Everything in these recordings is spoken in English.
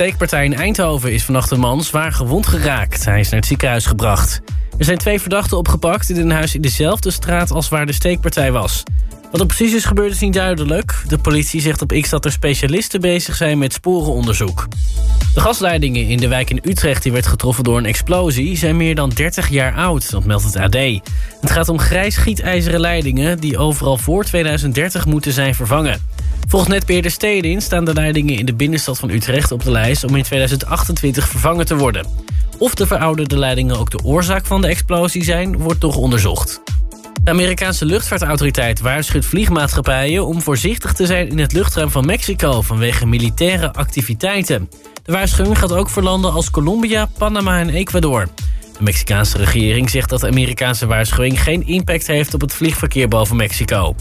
steekpartij in Eindhoven is vannacht een man zwaar gewond geraakt. Hij is naar het ziekenhuis gebracht. Er zijn twee verdachten opgepakt in een huis in dezelfde straat als waar de steekpartij was. Wat er precies is gebeurd is niet duidelijk. De politie zegt op X dat er specialisten bezig zijn met sporenonderzoek. De gasleidingen in de wijk in Utrecht die werd getroffen door een explosie... zijn meer dan 30 jaar oud, dat meldt het AD. Het gaat om grijs gietijzeren leidingen... die overal voor 2030 moeten zijn vervangen. Volgens netbeheerder Stedin staan de leidingen in de binnenstad van Utrecht op de lijst... om in 2028 vervangen te worden. Of de verouderde leidingen ook de oorzaak van de explosie zijn... wordt toch onderzocht. De Amerikaanse luchtvaartautoriteit waarschuwt vliegmaatschappijen... om voorzichtig te zijn in het luchtruim van Mexico... vanwege militaire activiteiten. De waarschuwing gaat ook voor landen als Colombia, Panama en Ecuador. De Mexicaanse regering zegt dat de Amerikaanse waarschuwing... geen impact heeft op het vliegverkeer boven Mexico.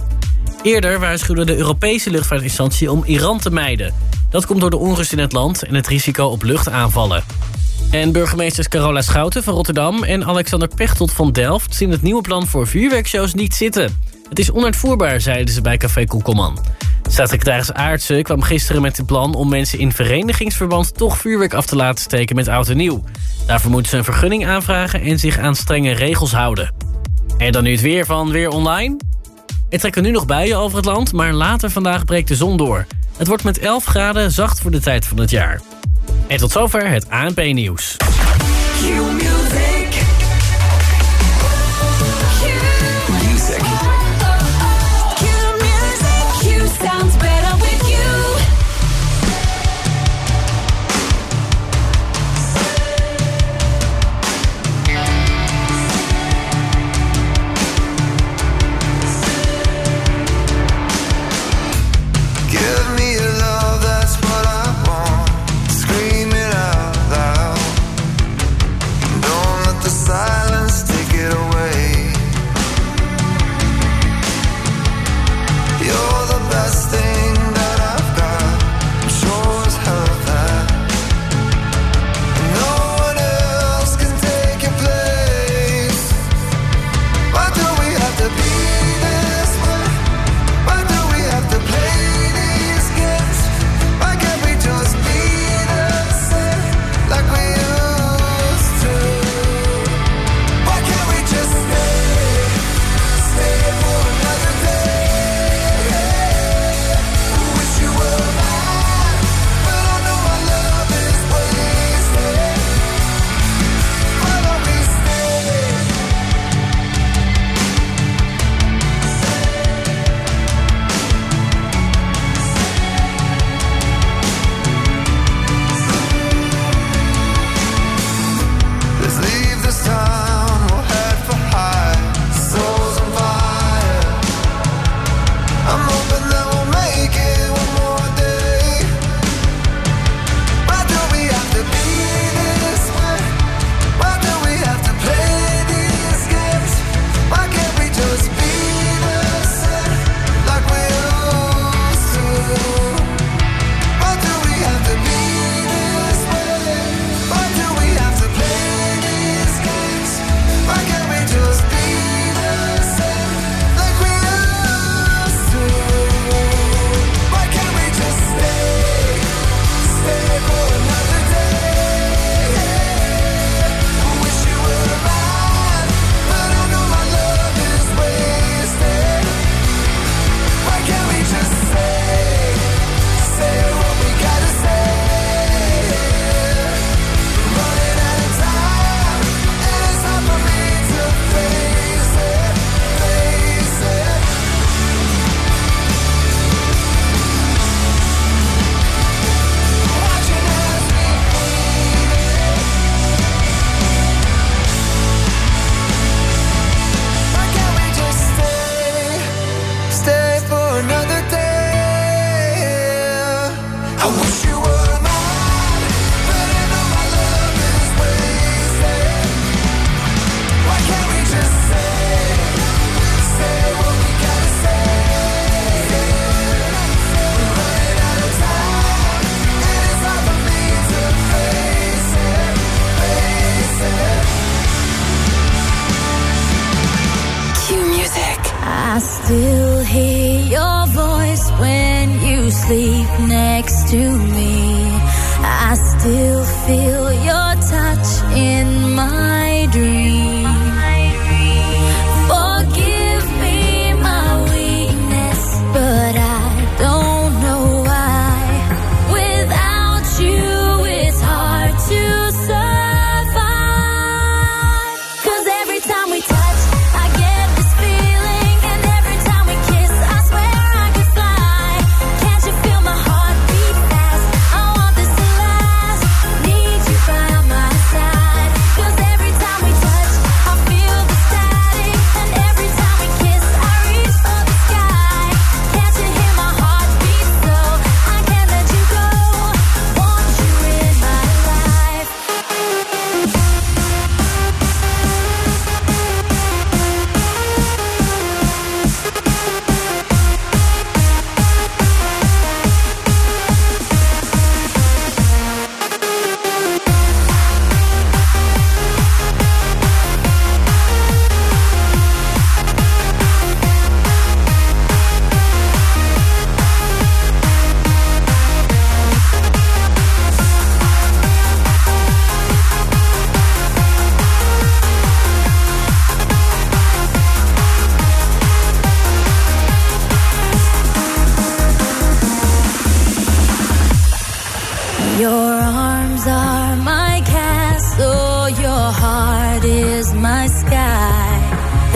Eerder waarschuwde de Europese luchtvaartinstantie om Iran te mijden. Dat komt door de onrust in het land en het risico op luchtaanvallen. En burgemeesters Carola Schouten van Rotterdam en Alexander Pechtold van Delft... zien het nieuwe plan voor vuurwerkshows niet zitten. Het is onuitvoerbaar, zeiden ze bij Café Koekelman. Staatssecretaris Aartsen kwam gisteren met het plan... om mensen in verenigingsverband toch vuurwerk af te laten steken met oud en nieuw. Daarvoor moeten ze een vergunning aanvragen en zich aan strenge regels houden. En dan nu het weer van Weer Online. Het trekken nu nog buien over het land, maar later vandaag breekt de zon door. Het wordt met 11 graden zacht voor de tijd van het jaar. En tot zover het ANP-nieuws.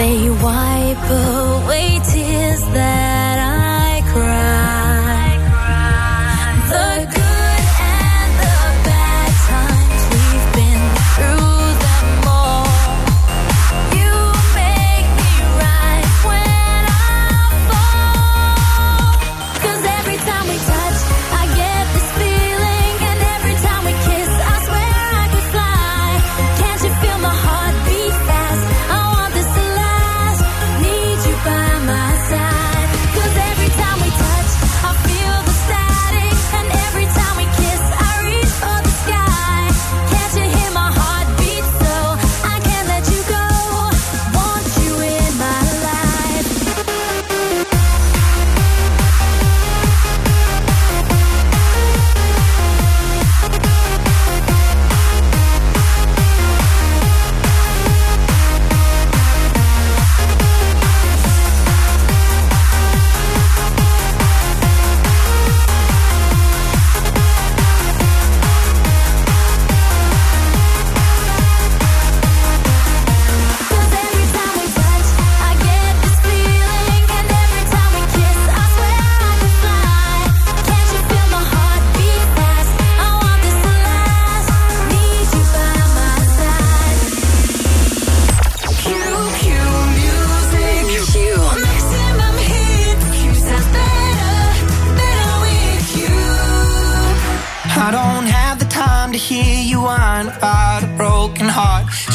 They wipe away tears that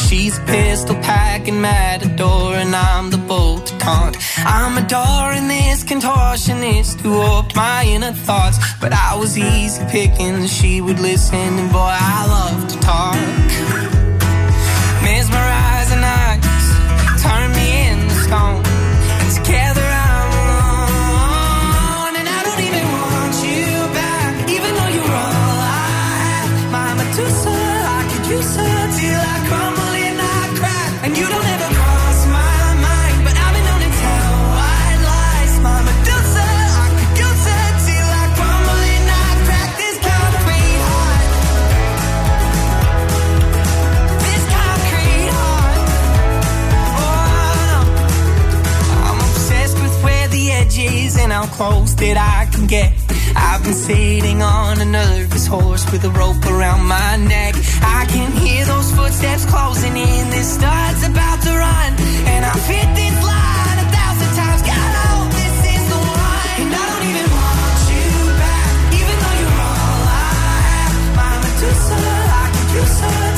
She's pistol packing matador, and I'm the bolt taunt. I'm adoring this contortionist who warped my inner thoughts. But I was easy picking, she would listen, and boy, I love to talk. close that I can get. I've been sitting on a nervous horse with a rope around my neck. I can hear those footsteps closing in. This starts about to run, and I fit this line. So I can kill someone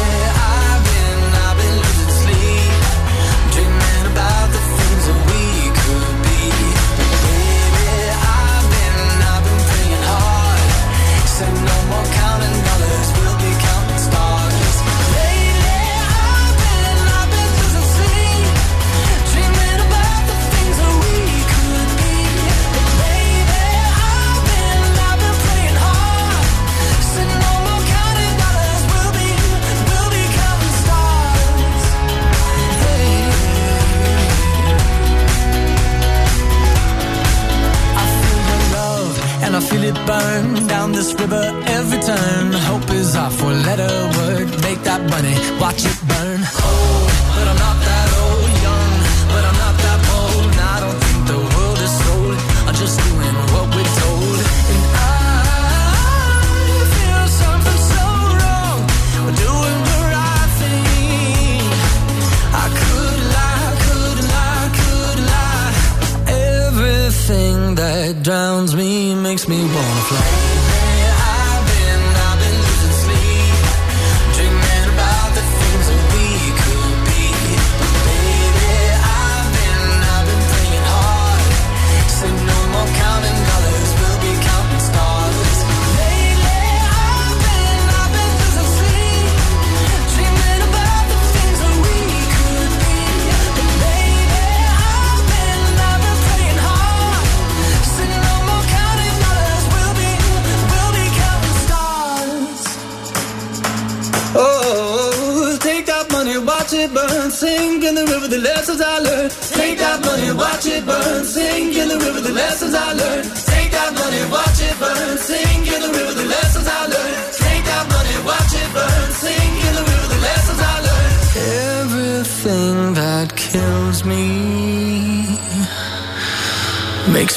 this river.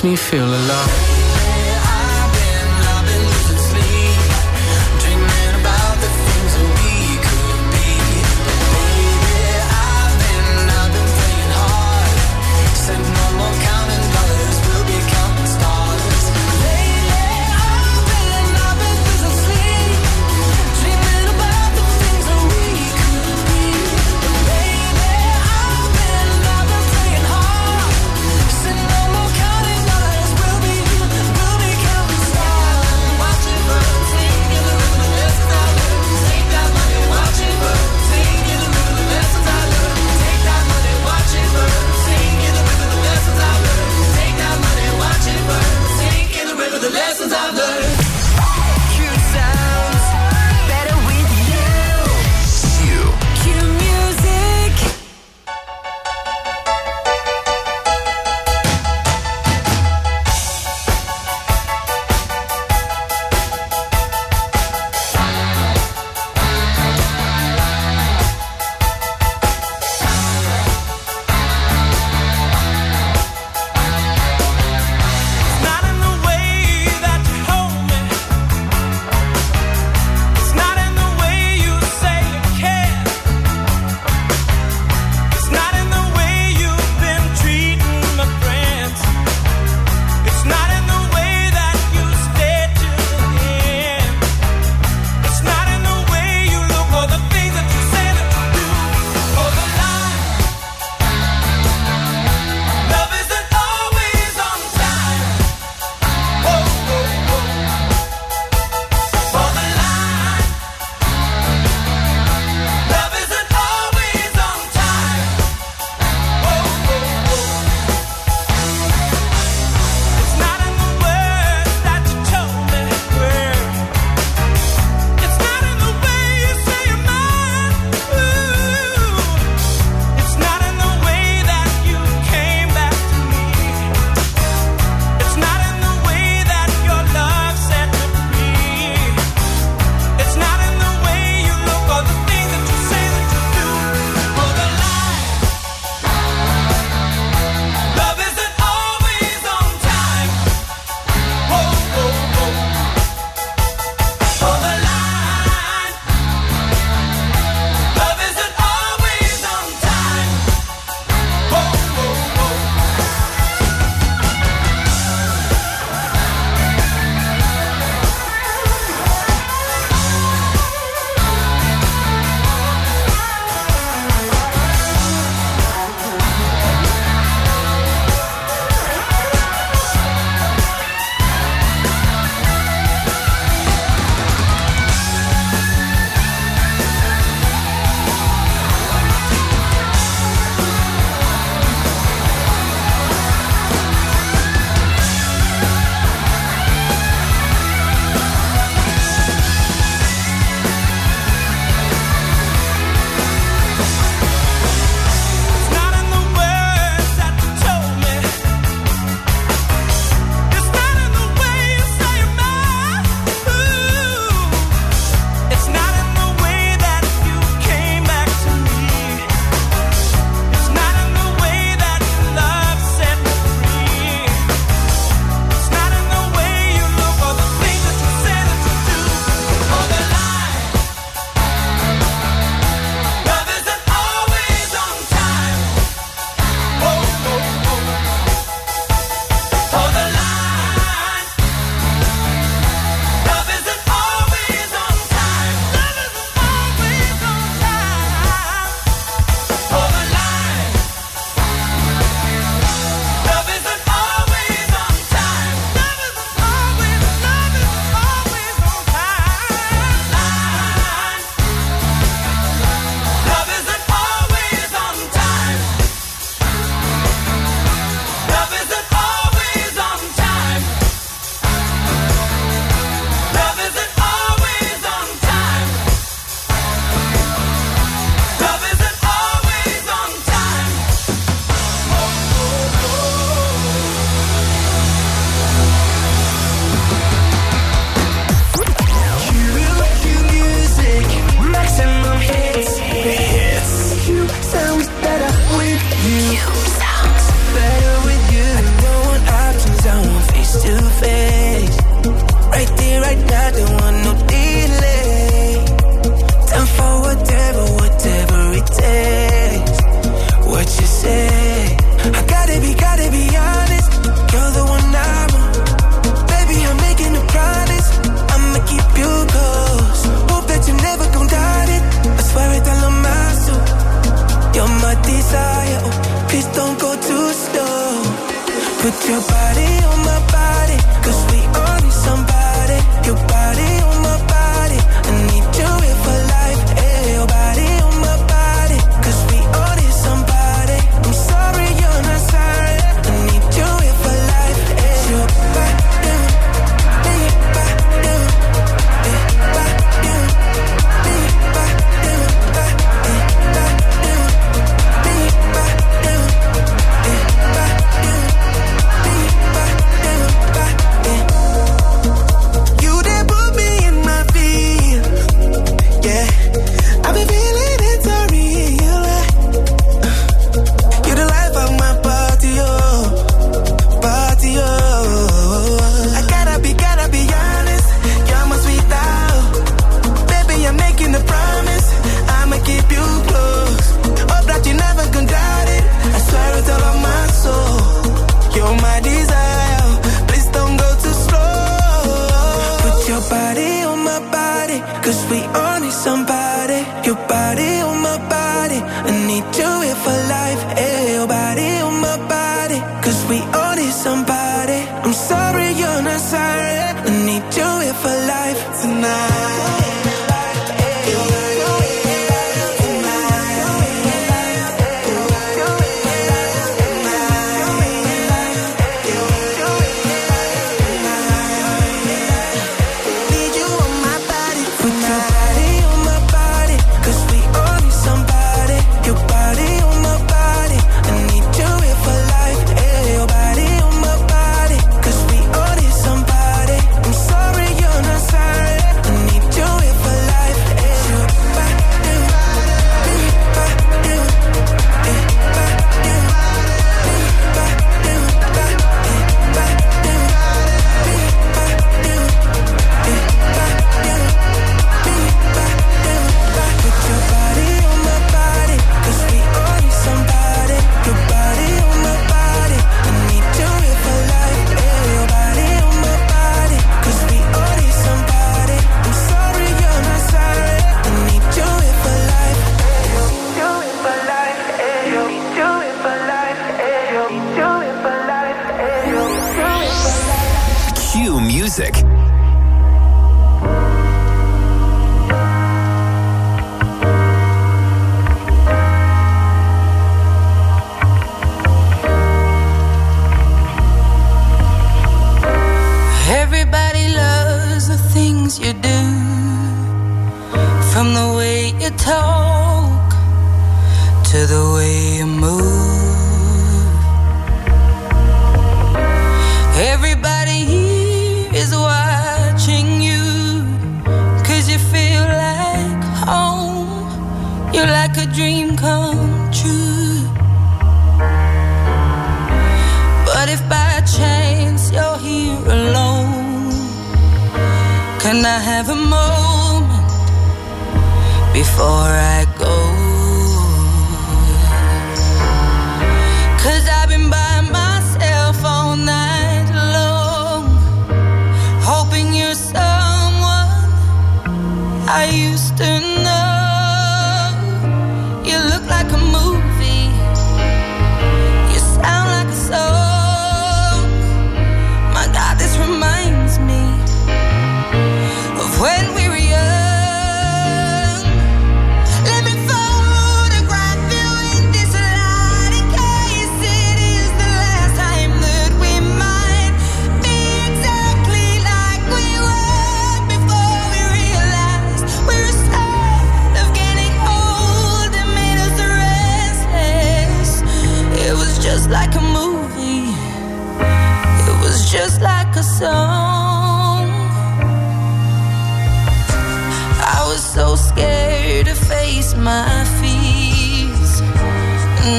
me feel alive.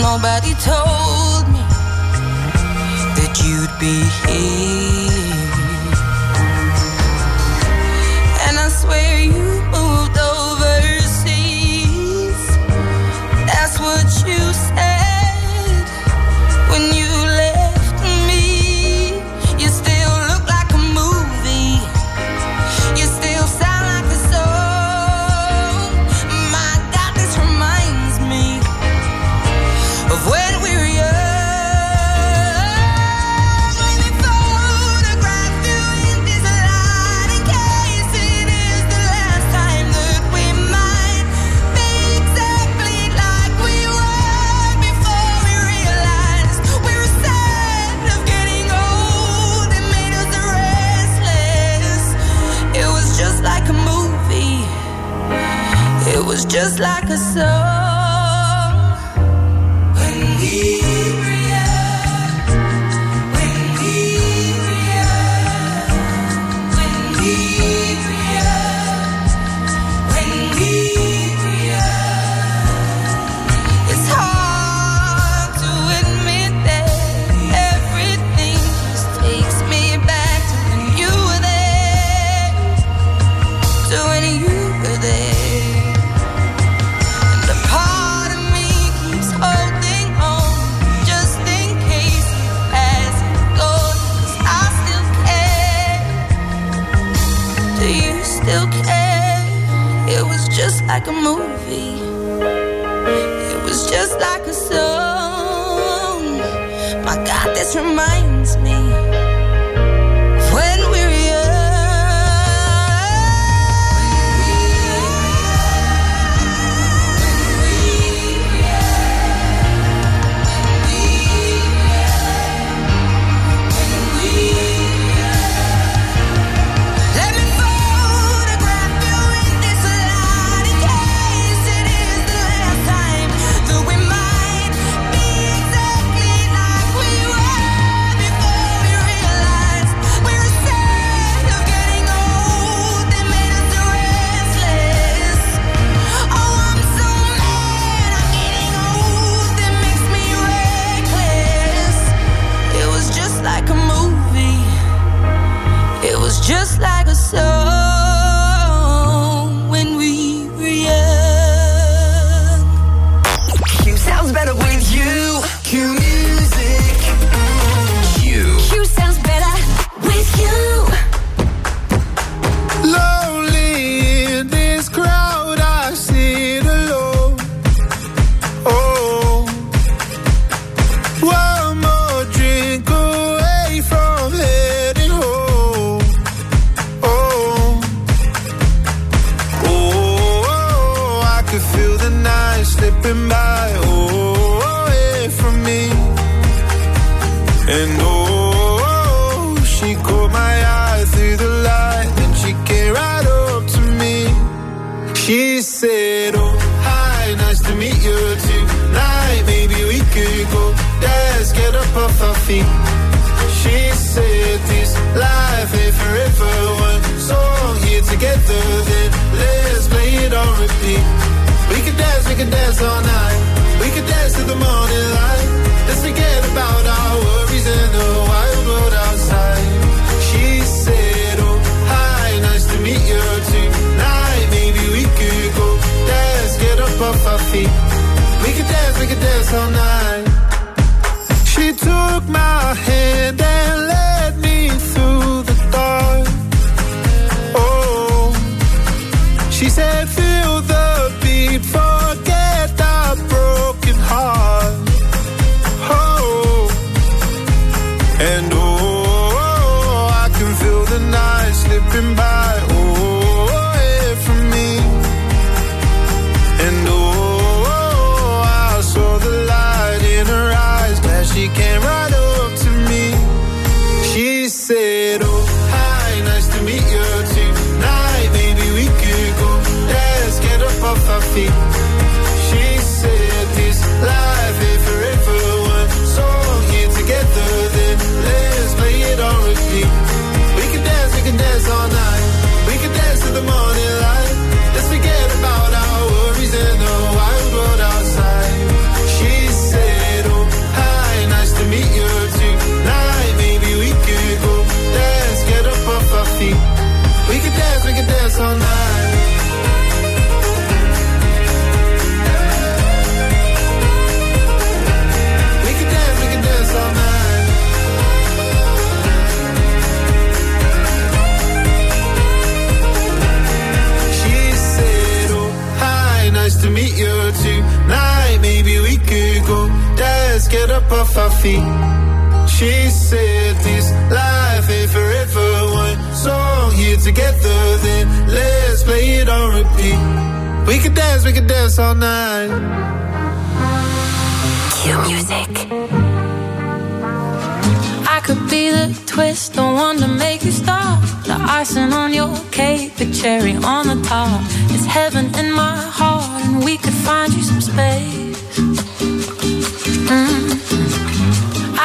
nobody told me that you'd be here. still care. It was just like a movie, it was just like a song. My God, this reminds me. personal. up off our feet. She said this life ain't forever. One song here together, then let's play it on repeat. We could dance, we could dance all night. Qmusic. I could be the twist, the one to make you stop. The icing on your cake, the cherry on the top. It's heaven in my heart, and we could find you some space. Mm.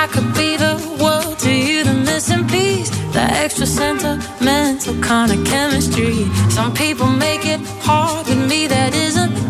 I could be the world to you, the missing piece, the extra sentimental kind of chemistry. Some people make it hard with me, that isn't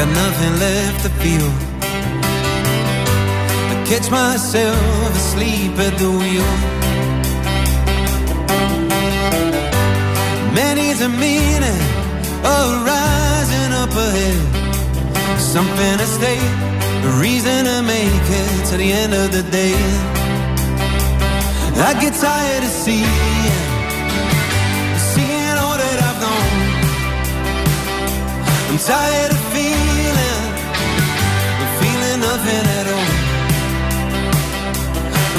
got nothing left to feel. I catch myself asleep at the wheel. Many's a meaning of rising up ahead. Something to stay, a reason to make it to the end of the day. I get tired of seeing. tired of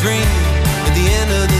dream. At the end of the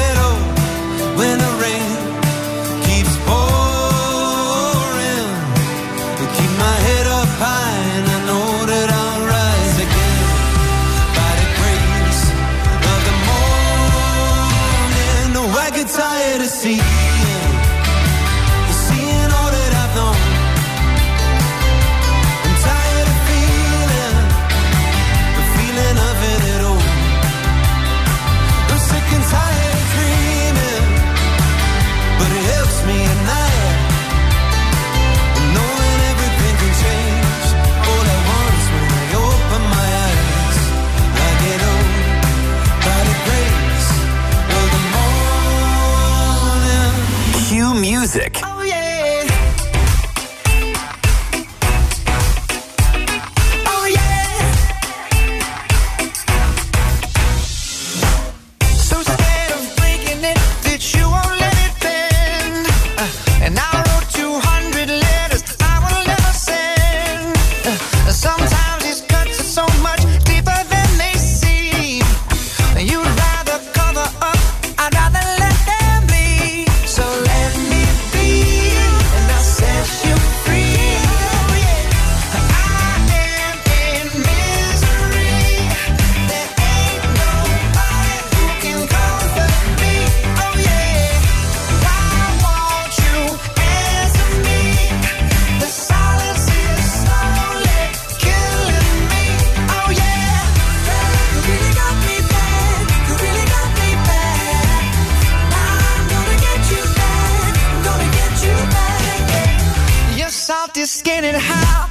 Skin and high.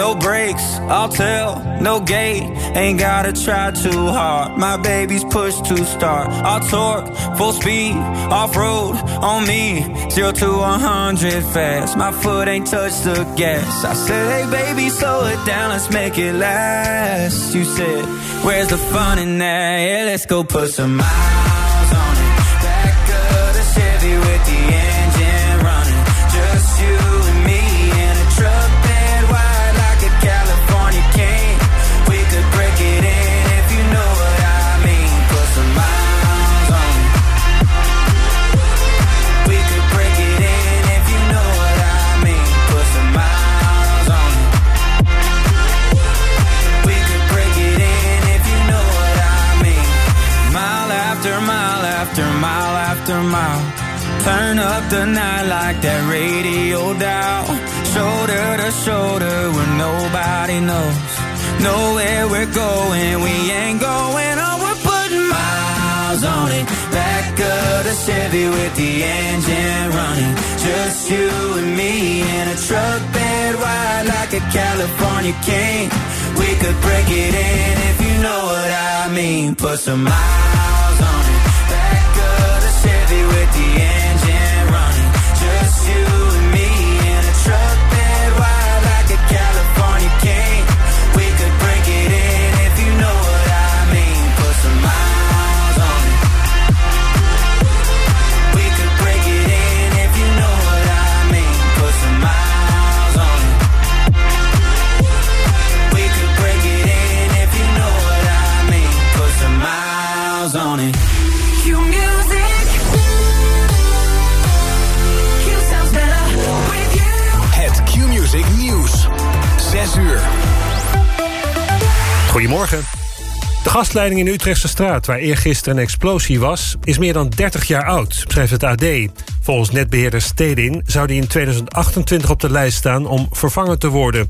no breaks, I'll no gate. Ain't gotta try too hard. My baby's push to start. I'll torque, full speed, off road, on me. Zero to 100 fast. My foot ain't touched the gas. I said, hey baby, slow it down, let's make it last. You said, where's the fun in that? Yeah, let's go put some miles gasleiding in de Utrechtse straat, waar eergisteren een explosie was... is meer dan 30 jaar oud, schrijft het AD. Volgens netbeheerder Stedin zou die in 2028 op de lijst staan om vervangen te worden.